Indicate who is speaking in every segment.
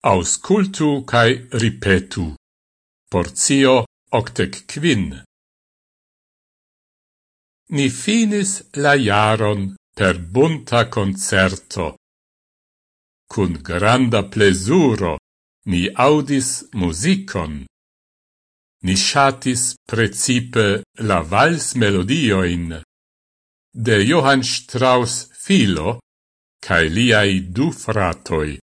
Speaker 1: Auscultu cae ripetu. Porzio octec quin. Ni finis la jaron per bunta concerto. Cun granda plesuro ni audis musicon. Ni shatis precipe la vals melodioin de Johann Strauss filo cae liai du fratoi.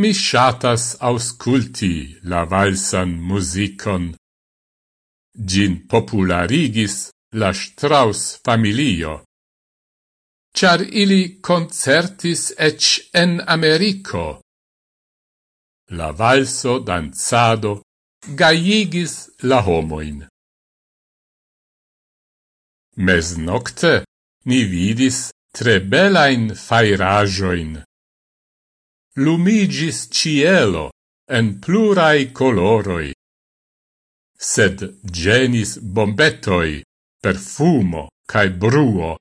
Speaker 1: Mi shatas ausculti la valsan musicon. Gin popularigis la Strauss familio. Char ili concertis ec en Americo. La valso danzado gaiigis la homoin. Mesnocte ni vidis tre belain fairajoin lumigis cielo en plurai coloroi. Sed genis bombetoi, perfumo cae bruo.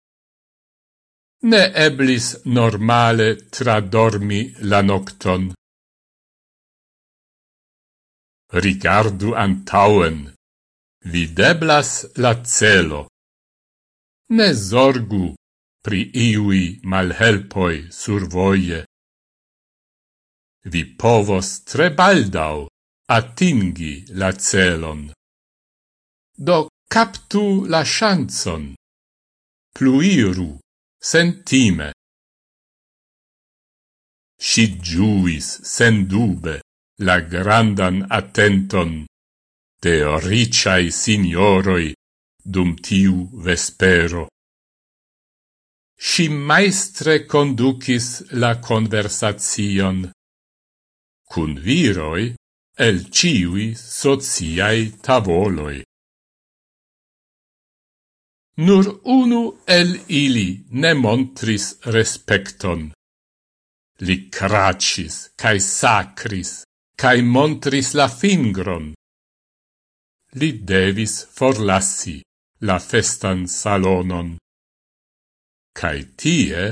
Speaker 1: Ne eblis normale tradormi la nocton. Rigardu antauen. Videblas la celo. Ne zorgu pri iui malhelpoi survoie vi povos tre baldau atingi la celon. Do captu la chanson, pluiru sentime. Si giuis sendube la grandan attenton de ricai signoroi dum tiu vespero. Si maestre conducis la conversazion cun viroi el ciui sociai tavoloi. Nur unu el ili ne montris respecton. Li cracis, cae sacris, cae montris la fingron. Li devis forlassi la festan salonon. Cae tie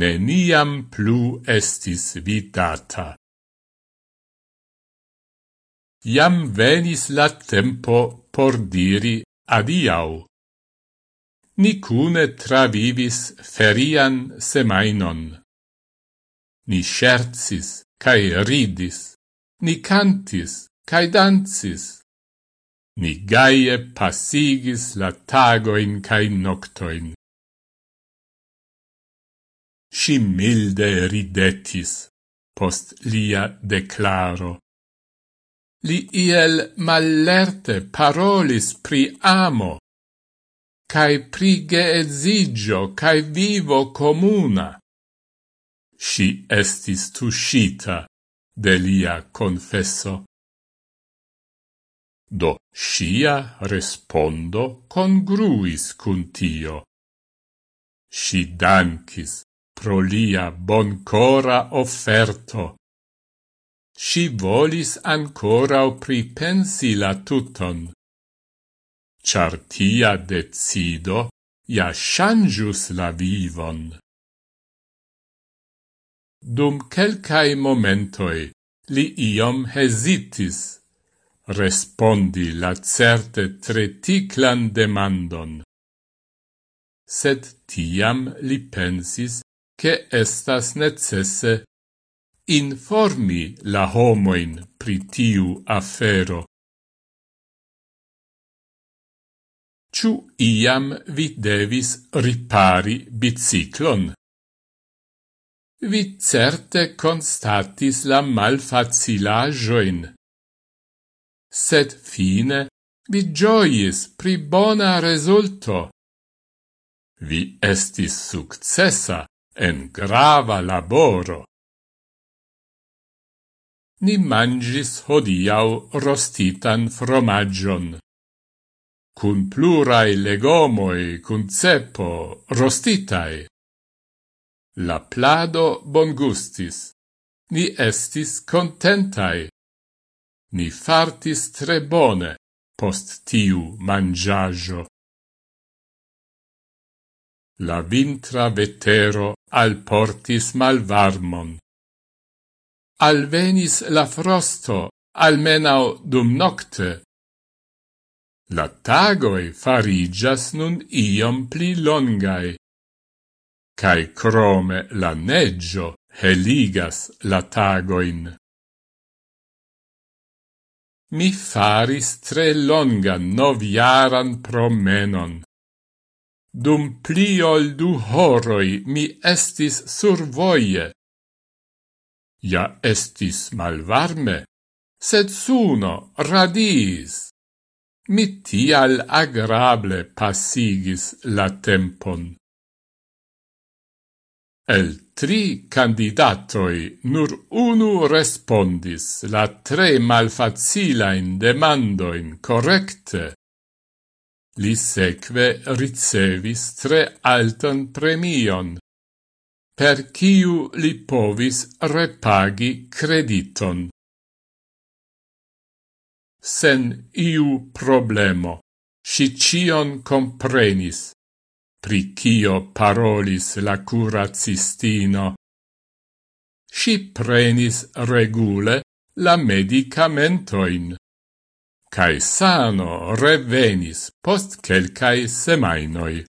Speaker 1: neniam plu estis vidata. Iam venis la tempo por diri adiau. Ni cune travivis ferian semainon. Ni scherzis, cae ridis, ni cantis, cae dansis. Ni gaie passigis la tagoin cae noctoin. Si milde ridetis post lia declaro li iel mallerte parolis pri amo, cae pri geezigio cae vivo comuna. Si estis tuscita de lia confesso. Do sia respondo congruis cun tio. Si dankis pro lia boncora offerto Si volis ancorau pripensi la tuton. Char tia decido ja changius la vivon. Dum quelcae momentoi li iom hesitis, respondi la certe treticlan demandon. Sed tiam li pensis che estas necesse informi la homoin pri tiu afero. Ciu iam vi devis ripari biciclon? Vi certe constatis la malfacilajoin, sed fine vi gioies pri bona resulto. Vi estis successa en grava laboro ni mangis hodiau rostitan fromagion. Cun plurai legomoi, cun ceppo, rostitai. La plado bongustis. Ni estis contentai. Ni fartis tre bone post tiu mangiajo. La vintra vetero alportis malvarmon alvenis la frosto, almenau dum nocte. La tagoi farigias nun iom pli longai, cae crome la neggio heligas la tagoin. Mi faris tre longan noviaran promenon. Dum pli ol du horoi mi estis survoie, ja estis malvarme, sed suno radis. Mi tial agrable passigis la tempon. El tri candidatoi nur unu respondis la tre malfacilain demandoin correcte. Li seque ricevis tre altan premion, per ciu li povis repagi crediton. Sen iu problemo, si cion comprenis, pri cio parolis la curacistino. Si prenis regule la medicamentoin, cae sano revenis post quelcae semainoi.